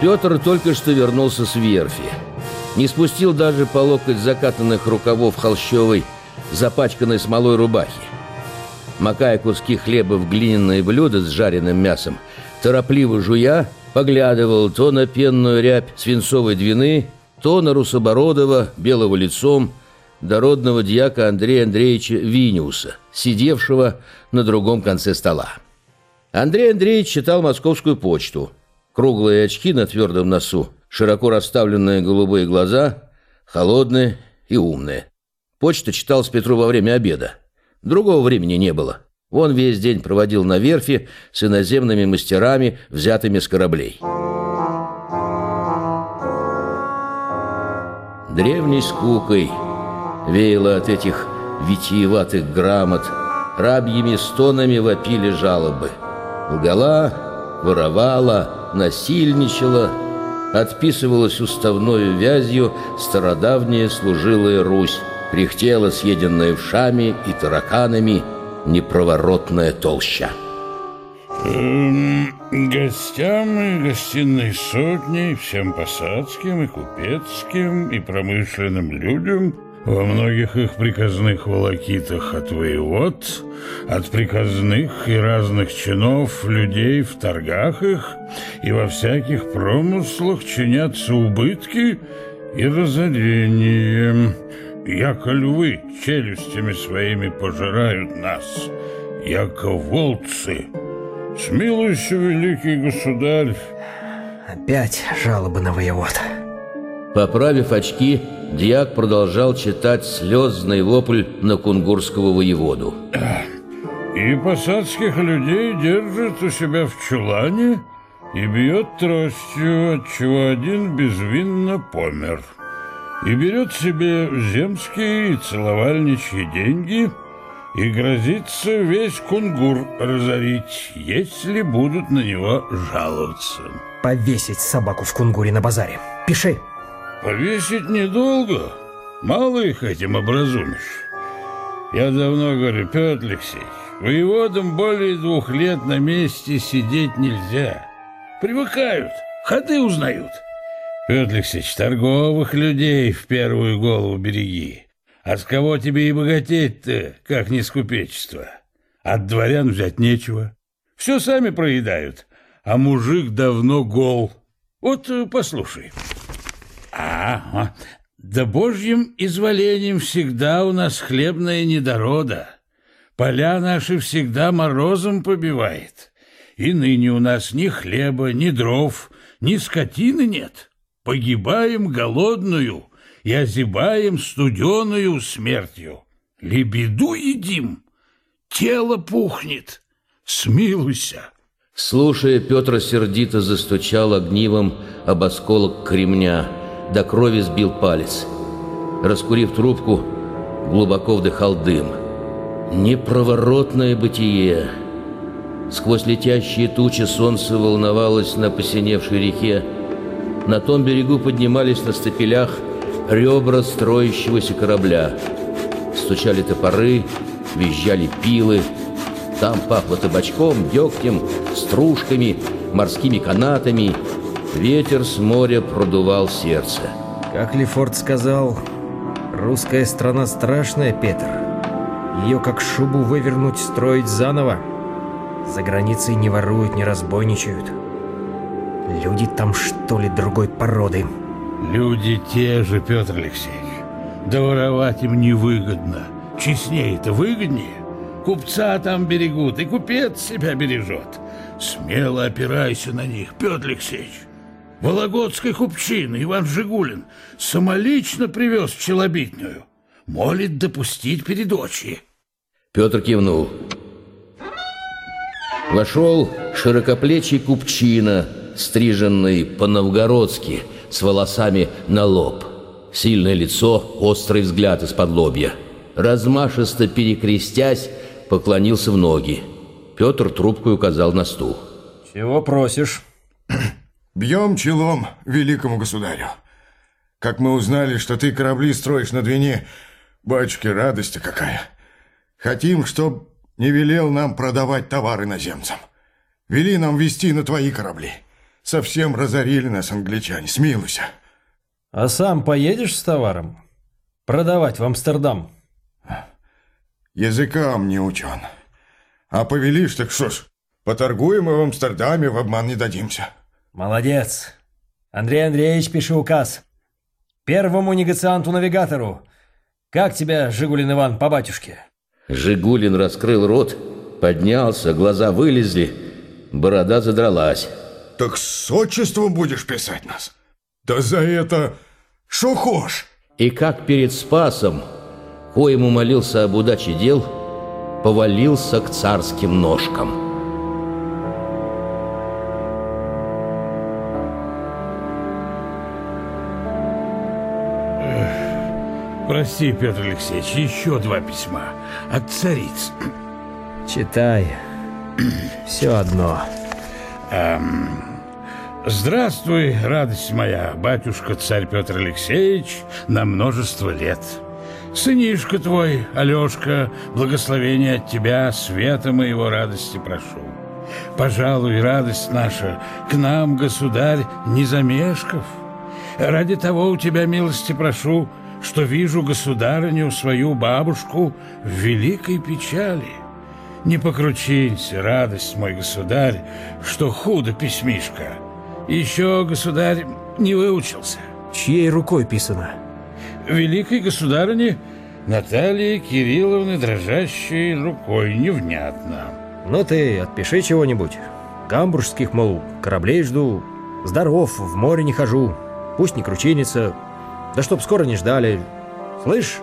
Петр только что вернулся с верфи. Не спустил даже по локоть закатанных рукавов холщовой, запачканной смолой рубахи. Макая куски хлеба в глиняное блюдо с жареным мясом, торопливо жуя, поглядывал то на пенную рябь свинцовой двины, то на русобородого, белого лицом, дородного дьяка Андрея Андреевича Виниуса, сидевшего на другом конце стола. Андрей Андреевич читал московскую почту. Круглые очки на твердом носу, широко расставленные голубые глаза, холодные и умные. Почту читал с Петру во время обеда. Другого времени не было. Он весь день проводил на верфи с иноземными мастерами, взятыми с кораблей. Древней скукой веяло от этих витиеватых грамот, рабьими стонами вопили жалобы. Лгала, воровала, насильничала, отписывалась уставною вязью стародавняя служилая Русь, кряхтела съеденная вшами и тараканами непроворотная толща. Эм, гостям и гостиной сотни, всем посадским и купецким и промышленным людям во многих их приказных волокитах от воевод, от приказных и разных чинов людей в торгах их и во всяких промыслах чинятся убытки и разорения. Яко львы челюстями своими пожирают нас, яко волцы. Смилуйся, великий государь. Опять жалобы на воевод. Поправив очки, Дьяк продолжал читать слезный вопль на кунгурского воеводу. И посадских людей держит у себя в чулане и бьет тростью, отчего один безвинно помер. И берет себе земские и целовальничьи деньги и грозится весь кунгур разорить, если будут на него жаловаться. Повесить собаку в кунгуре на базаре. Пиши. Повесить недолго. Мало их этим образумишь. Я давно говорю, Петр Алексеевич, воеводам более двух лет на месте сидеть нельзя. Привыкают, ходы узнают. Петр Алексеевич, торговых людей в первую голову береги. А с кого тебе и богатеть-то, как не с купечества? От дворян взять нечего. Все сами проедают, а мужик давно гол. Вот э, послушай. Ага, да божьим изволением всегда у нас хлебная недорода. Поля наши всегда морозом побивает. И ныне у нас ни хлеба, ни дров, ни скотины нет. Погибаем голодную и озябаем студеную смертью. Лебеду едим, тело пухнет. Смилуйся. Слушая, Петр сердито застучал огнивом об осколок кремня – до крови сбил палец. Раскурив трубку, глубоко вдыхал дым. Непроворотное бытие. Сквозь летящие тучи солнце волновалось на посиневшей реке. На том берегу поднимались на стапелях ребра строящегося корабля. Стучали топоры, визжали пилы. Там пахло табачком, дегтем, стружками, морскими канатами — Ветер с моря продувал сердце. Как Лефорт сказал, русская страна страшная, Петр. Ее как шубу вывернуть, строить заново. За границей не воруют, не разбойничают. Люди там, что ли, другой породы? Люди те же, Петр Алексеевич. Да воровать им невыгодно. Честнее-то выгоднее. Купца там берегут, и купец себя бережет. Смело опирайся на них, Петр Алексеевич. Вологодской купчины Иван Жигулин самолично привез челобитную. Молит допустить передочи. Петр кивнул. Вошел широкоплечий купчина, стриженный по-новгородски, с волосами на лоб. Сильное лицо, острый взгляд из-под лобья. Размашисто перекрестясь, поклонился в ноги. Петр трубку указал на стул. «Чего просишь?» Бьем челом великому государю. Как мы узнали, что ты корабли строишь на Двине, батюшки, радость какая. Хотим, чтоб не велел нам продавать товары наземцам. Вели нам вести на твои корабли. Совсем разорили нас англичане, смилуйся. А сам поедешь с товаром? Продавать в Амстердам? Языкам не учен. А повелишь, так что ж, поторгуем и в Амстердаме, в обман не дадимся. Молодец. Андрей Андреевич, пиши указ. Первому негацианту-навигатору. Как тебя, Жигулин Иван, по батюшке? Жигулин раскрыл рот, поднялся, глаза вылезли, борода задралась. Так с отчеством будешь писать нас? Да за это шо хошь? И как перед Спасом, коему молился об удаче дел, повалился к царским ножкам. Прости, Петр Алексеевич, еще два письма от цариц. Читай. Все одно. Здравствуй, радость моя, батюшка царь Петр Алексеевич, на множество лет. Сынишка твой, Алешка, благословение от тебя, света моего радости прошу. Пожалуй, радость наша, к нам, государь, не замешков. Ради того у тебя милости прошу, что вижу государыню, свою бабушку, в великой печали. Не покручинься, радость мой государь, что худо письмишка. Еще, государь, не выучился. Чьей рукой писано? Великой государыне Натальи Кирилловны дрожащей рукой невнятно. Ну ты отпиши чего-нибудь. Гамбургских, мол, кораблей жду. Здоров, в море не хожу. Пусть не кручинится. Да чтоб скоро не ждали. Слышь?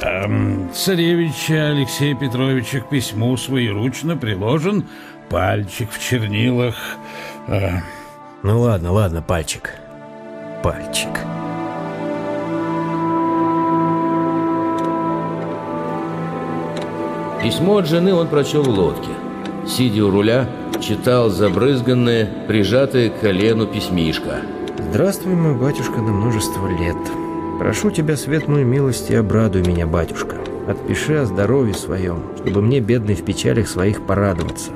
Эм, царевича Алексея Петровича к письму своеручно приложен пальчик в чернилах. Э, Ну ладно, ладно, пальчик. Пальчик. Письмо от жены он прочел в лодке. Сидя у руля, читал забрызганное, прижатое к колену письмишко. Здравствуй, мой батюшка, на множество лет. Прошу тебя, светлую милость, и обрадуй меня, батюшка. Отпиши о здоровье своем, чтобы мне, бедный, в печалях своих порадоваться.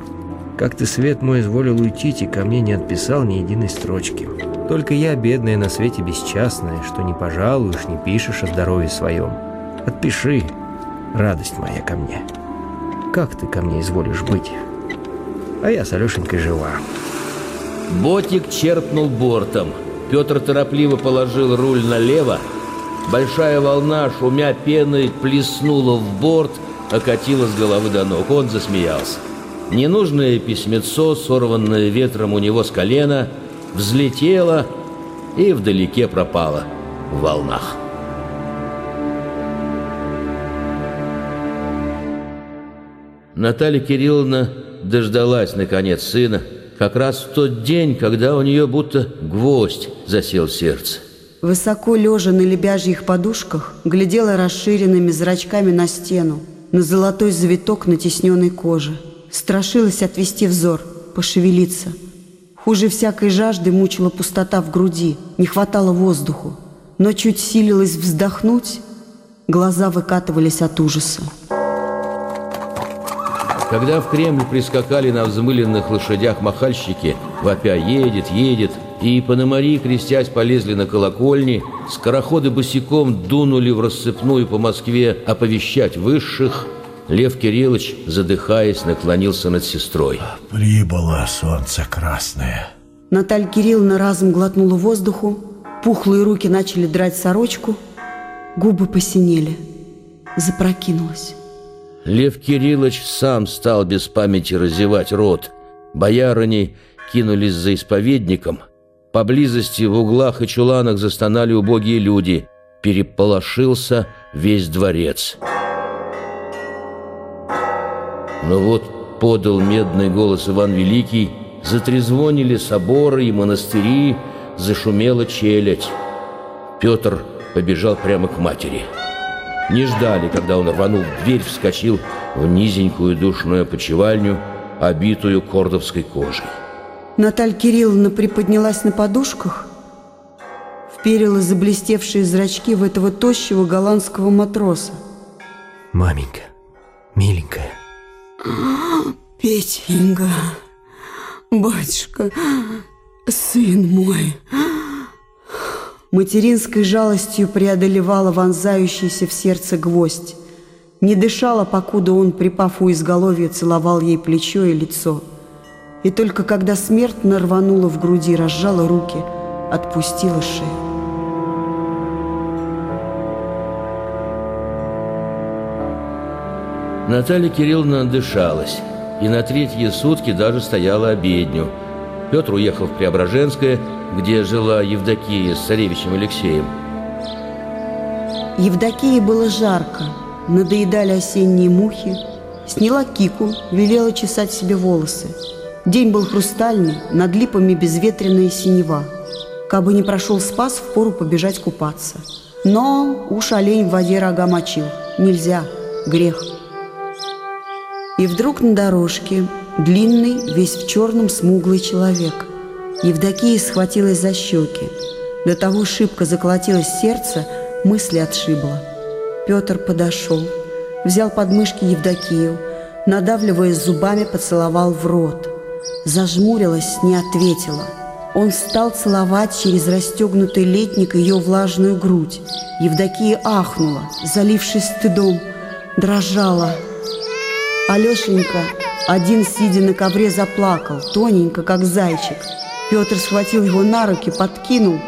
Как ты, свет мой, изволил уйти, и ко мне не отписал ни единой строчки. Только я, бедная, на свете бесчастная, что не пожалуешь, не пишешь о здоровье своем. Отпиши, радость моя ко мне. Как ты ко мне изволишь быть? А я с Алешенькой жива. Ботик черпнул бортом. Петр торопливо положил руль налево. Большая волна, шумя пеной, плеснула в борт, окатила с головы до ног. Он засмеялся. Ненужное письмецо, сорванное ветром у него с колена, взлетело и вдалеке пропало в волнах. Наталья Кирилловна дождалась, наконец, сына, как раз в тот день, когда у нее будто гвоздь засел в сердце. Высоко лежа на лебяжьих подушках, глядела расширенными зрачками на стену, на золотой завиток на тесненной коже. Страшилась отвести взор, пошевелиться. Хуже всякой жажды мучила пустота в груди, не хватало воздуху. Но чуть силилась вздохнуть, глаза выкатывались от ужаса. Когда в Кремль прискакали на взмыленных лошадях махальщики, вопя «едет, едет», и пономари, крестясь, полезли на колокольни, скороходы босиком дунули в рассыпную по Москве оповещать высших, Лев Кириллович, задыхаясь, наклонился над сестрой. Прибыло солнце красное. Наталья Кирилловна разом глотнула воздуху, пухлые руки начали драть сорочку, губы посинели, запрокинулась. Лев Кириллович сам стал без памяти разевать рот. Боярыни кинулись за исповедником. Поблизости в углах и чуланах застонали убогие люди. Переполошился весь дворец. Но вот подал медный голос Иван Великий, затрезвонили соборы и монастыри, зашумела челядь. Петр побежал прямо к матери. Не ждали, когда он, рванув дверь, вскочил в низенькую душную опочивальню, обитую кордовской кожей. Наталья Кирилловна приподнялась на подушках, вперила заблестевшие зрачки в этого тощего голландского матроса. Маменька, миленькая, Петенька, Батюшка, сын мой. Материнской жалостью преодолевала вонзающийся в сердце гвоздь. Не дышала, покуда он, припав у изголовья, целовал ей плечо и лицо. И только когда смерть нарванула в груди, разжала руки, отпустила шею. Наталья Кирилловна дышалась, и на третьи сутки даже стояла обедню. Петр уехал в Преображенское, где жила Евдокия с царевичем Алексеем. Евдокии было жарко, надоедали осенние мухи. Сняла кику, велела чесать себе волосы. День был хрустальный, над липами безветренная синева. Кабы не прошел спас, впору побежать купаться. Но уж олень в воде рога мочил. Нельзя, грех. И вдруг на дорожке длинный, весь в черном смуглый человек. Евдокия схватилась за щеки. До того шибко заколотилось сердце, мысли отшибло. Петр подошел, взял подмышки Евдокию, надавливая зубами, поцеловал в рот. Зажмурилась, не ответила. Он стал целовать через расстегнутый летник ее влажную грудь. Евдокия ахнула, залившись стыдом, дрожала. Алешенька, один сидя на ковре, заплакал, тоненько, как зайчик. Петр схватил его на руки, подкинул,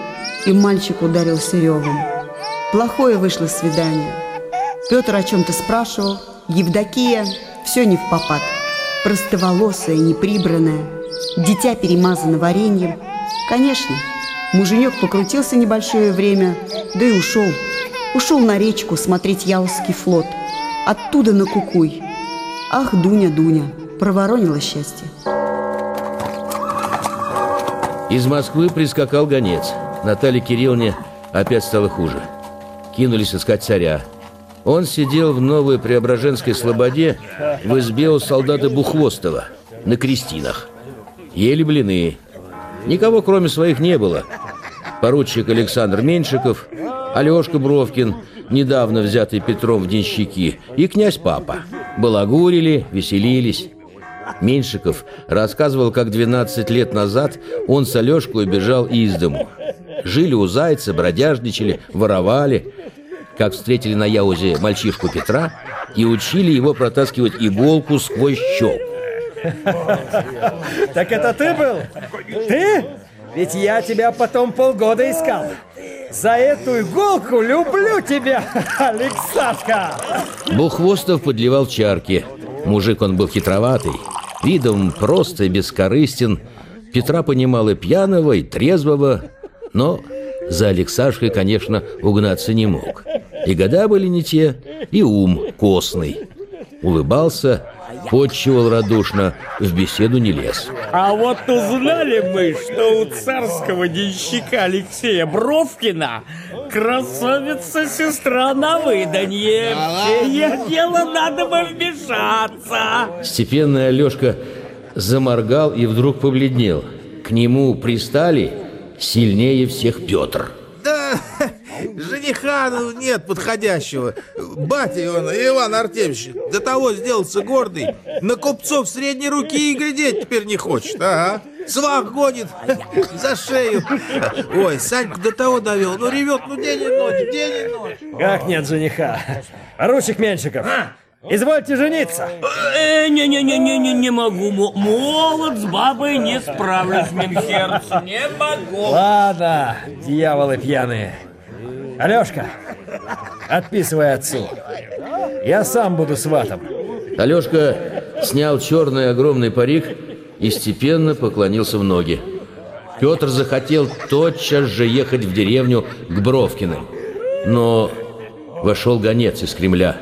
и мальчик ударился ревом. Плохое вышло свидание. Петр о чем-то спрашивал, Евдокия все не в попад. Простоволосая, неприбранная, дитя перемазано вареньем. Конечно, муженек покрутился небольшое время, да и ушел. Ушел на речку смотреть Яузский флот. Оттуда на Кукуй. Ах, Дуня, Дуня, проворонила счастье. Из Москвы прискакал гонец. Наталье Кирилловне опять стало хуже. Кинулись искать царя. Он сидел в Новой Преображенской слободе в избе у солдата Бухвостова на крестинах. Ели блины. Никого, кроме своих, не было. Поручик Александр Меньшиков, Алешка Бровкин, недавно взятый Петром в денщики, и князь Папа. Балагурили, веселились. Меньшиков рассказывал, как 12 лет назад он с Алешкой убежал из дому. Жили у Зайца, бродяжничали, воровали. Как встретили на Яузе мальчишку Петра и учили его протаскивать иголку сквозь щелку. Так это ты был? Ты? Ведь я тебя потом полгода искал. За эту иголку люблю тебя, Александра! Бухвостов подливал чарки. Мужик он был хитроватый, видом просто и бескорыстен. Петра понимал и пьяного, и трезвого, но за Алексашкой, конечно, угнаться не мог. И года были не те, и ум костный. Улыбался, подчивал радушно, в беседу не лез. А вот узнали мы, что у царского денщика Алексея Бровкина красавица-сестра на выданье. Сие дело надо бы вмешаться. Степенный Алешка заморгал и вдруг побледнел. К нему пристали сильнее всех Петр. Да, жениха ну, нет подходящего. Батя он, Иван Артемьевич, до того сделался гордый. На купцов средней руки и глядеть теперь не хочет. Ага. Свах гонит за шею. Ой, Саньку до того довел. Ну ревет, ну день и ночь, день и ночь. Как нет жениха? Поручик Меньшиков, извольте жениться. Э, Не-не-не-не-не, не могу. Мо- Молод с бабой не справлюсь сердцем. Не могу. Ладно, дьяволы пьяные. Алешка, отписывай отцу. Я сам буду сватом. Алешка снял черный огромный парик и степенно поклонился в ноги. Петр захотел тотчас же ехать в деревню к Бровкиным. Но вошел гонец из Кремля.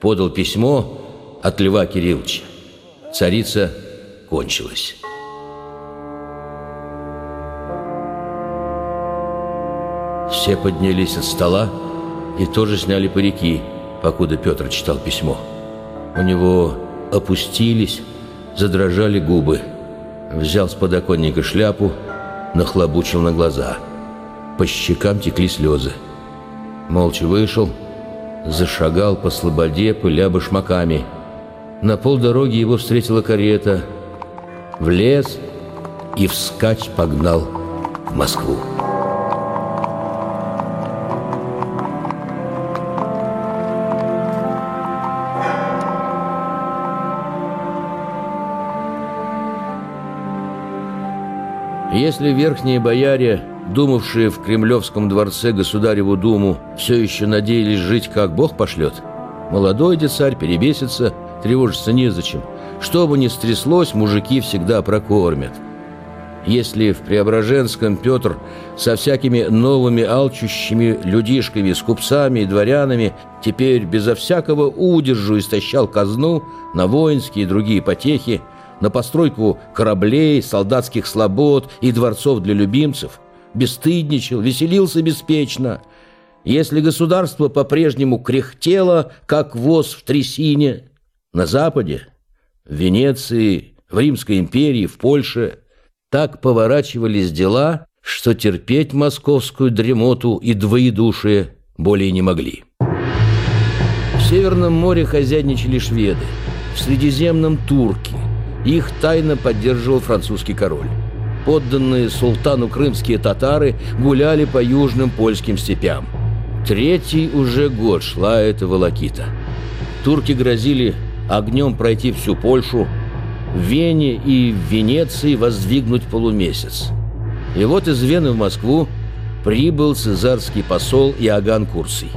Подал письмо от Льва Кирилловича. Царица кончилась. Все поднялись от стола и тоже сняли парики, покуда Петр читал письмо. У него опустились, задрожали губы. Взял с подоконника шляпу, нахлобучил на глаза. По щекам текли слезы. Молча вышел, зашагал по слободе, пыля башмаками. На полдороги его встретила карета. Влез, и вскачь погнал в Москву. Если верхние бояре, думавшие в Кремлевском дворце Государеву Думу, все еще надеялись жить, как Бог пошлет, молодой де царь перебесится, тревожиться незачем. Что бы ни стряслось, мужики всегда прокормят. Если в Преображенском Петр со всякими новыми алчущими людишками, с купцами и дворянами теперь безо всякого удержу истощал казну на воинские и другие потехи, на постройку кораблей, солдатских слобод и дворцов для любимцев, бесстыдничал, веселился беспечно. Если государство по-прежнему кряхтело, как воз в трясине, на Западе, в Венеции, в Римской империи, в Польше, так поворачивались дела, что терпеть московскую дремоту и двоедушие более не могли. В Северном море хозяйничали шведы, в Средиземном – турки – их тайно поддерживал французский король. Подданные султану крымские татары гуляли по южным польским степям. Третий уже год шла эта волокита. Турки грозили огнем пройти всю Польшу, в Вене и в Венеции воздвигнуть полумесяц. И вот из Вены в Москву прибыл цезарский посол Иоганн Курсий.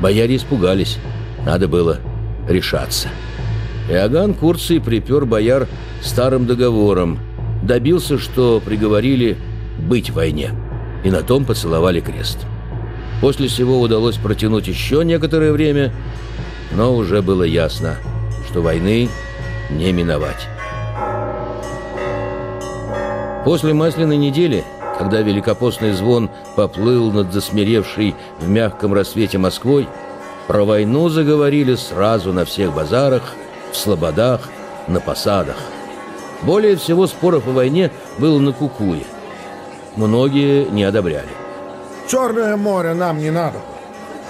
Бояре испугались, надо было решаться. Иоганн Курций припер бояр старым договором, добился, что приговорили быть в войне, и на том поцеловали крест. После всего удалось протянуть еще некоторое время, но уже было ясно, что войны не миновать. После масляной недели, когда великопостный звон поплыл над засмиревшей в мягком рассвете Москвой, про войну заговорили сразу на всех базарах – в слободах, на посадах. Более всего споров о войне было на Кукуе. Многие не одобряли. Черное море нам не надо.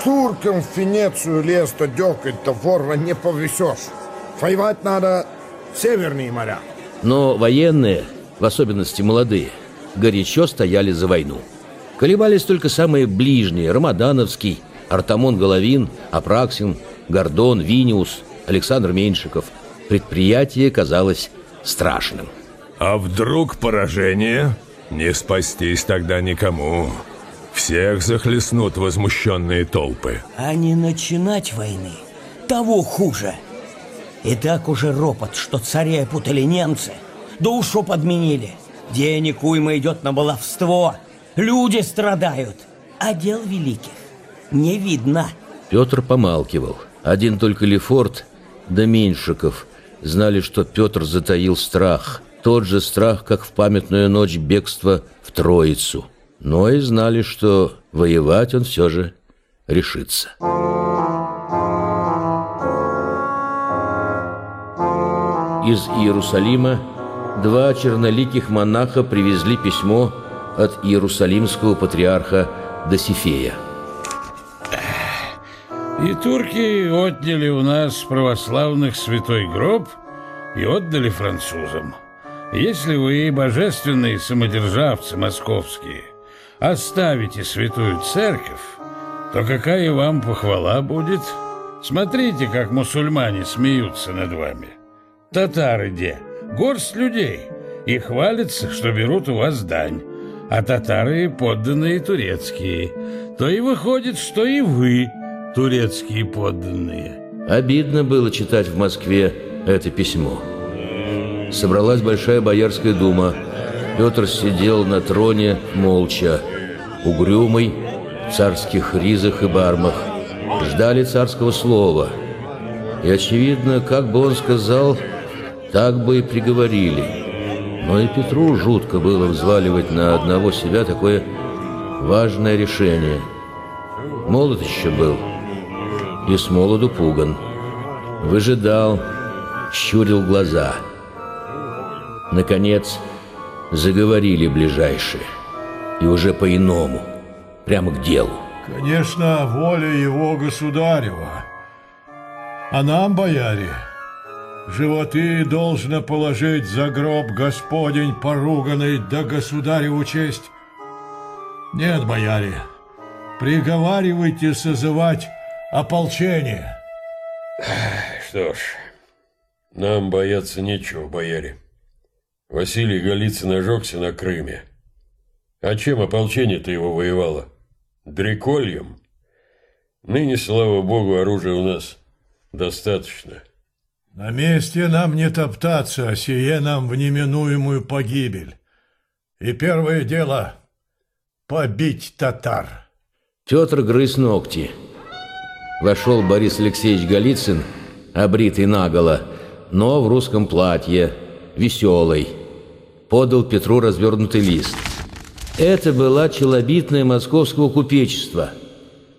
Туркам в Венецию лез-то дёкать-то ворно не повесешь. Воевать надо северные моря. Но военные, в особенности молодые, горячо стояли за войну. Колебались только самые ближние – Рамадановский, Артамон Головин, Апраксин, Гордон, Виниус – Александр Меньшиков. Предприятие казалось страшным. А вдруг поражение? Не спастись тогда никому. Всех захлестнут возмущенные толпы. А не начинать войны, того хуже. И так уже ропот, что царя путали немцы, душу подменили. Денег уйма идет на баловство, люди страдают, а дел великих не видно. Петр помалкивал. Один только Лефорт да Меньшиков знали, что Петр затаил страх. Тот же страх, как в памятную ночь бегства в Троицу. Но и знали, что воевать он все же решится. Из Иерусалима два черноликих монаха привезли письмо от иерусалимского патриарха Досифея. И турки отняли у нас православных святой гроб и отдали французам. Если вы, божественные самодержавцы московские, оставите святую церковь, то какая вам похвала будет? Смотрите, как мусульмане смеются над вами. Татары где? Горсть людей. И хвалятся, что берут у вас дань. А татары подданные турецкие. То и выходит, что и вы – турецкие подданные. Обидно было читать в Москве это письмо. Собралась большая боярская дума. Петр сидел на троне молча, угрюмый, в царских ризах и бармах. Ждали царского слова. И, очевидно, как бы он сказал, так бы и приговорили. Но и Петру жутко было взваливать на одного себя такое важное решение. Молод еще был и с молоду пуган. Выжидал, щурил глаза. Наконец, заговорили ближайшие. И уже по-иному, прямо к делу. Конечно, воля его государева. А нам, бояре, животы должно положить за гроб Господень поруганный да государеву честь. Нет, бояре, приговаривайте созывать ополчение. Что ж, нам бояться нечего, бояре. Василий Голицын ожегся на Крыме. А чем ополчение-то его воевало? Дрекольем? Ныне, слава богу, оружия у нас достаточно. На месте нам не топтаться, а сие нам в неминуемую погибель. И первое дело — побить татар. Петр грыз ногти. Вошел Борис Алексеевич Голицын, обритый наголо, но в русском платье, веселый. Подал Петру развернутый лист. Это была челобитная московского купечества.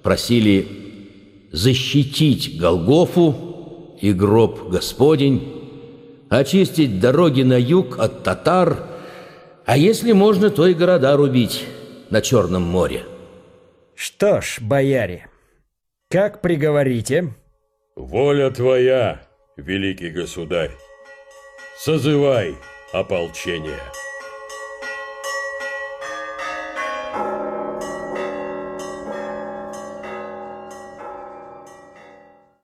Просили защитить Голгофу и гроб Господень, очистить дороги на юг от татар, а если можно, то и города рубить на Черном море. Что ж, бояре, как приговорите? Воля твоя, великий государь. Созывай ополчение.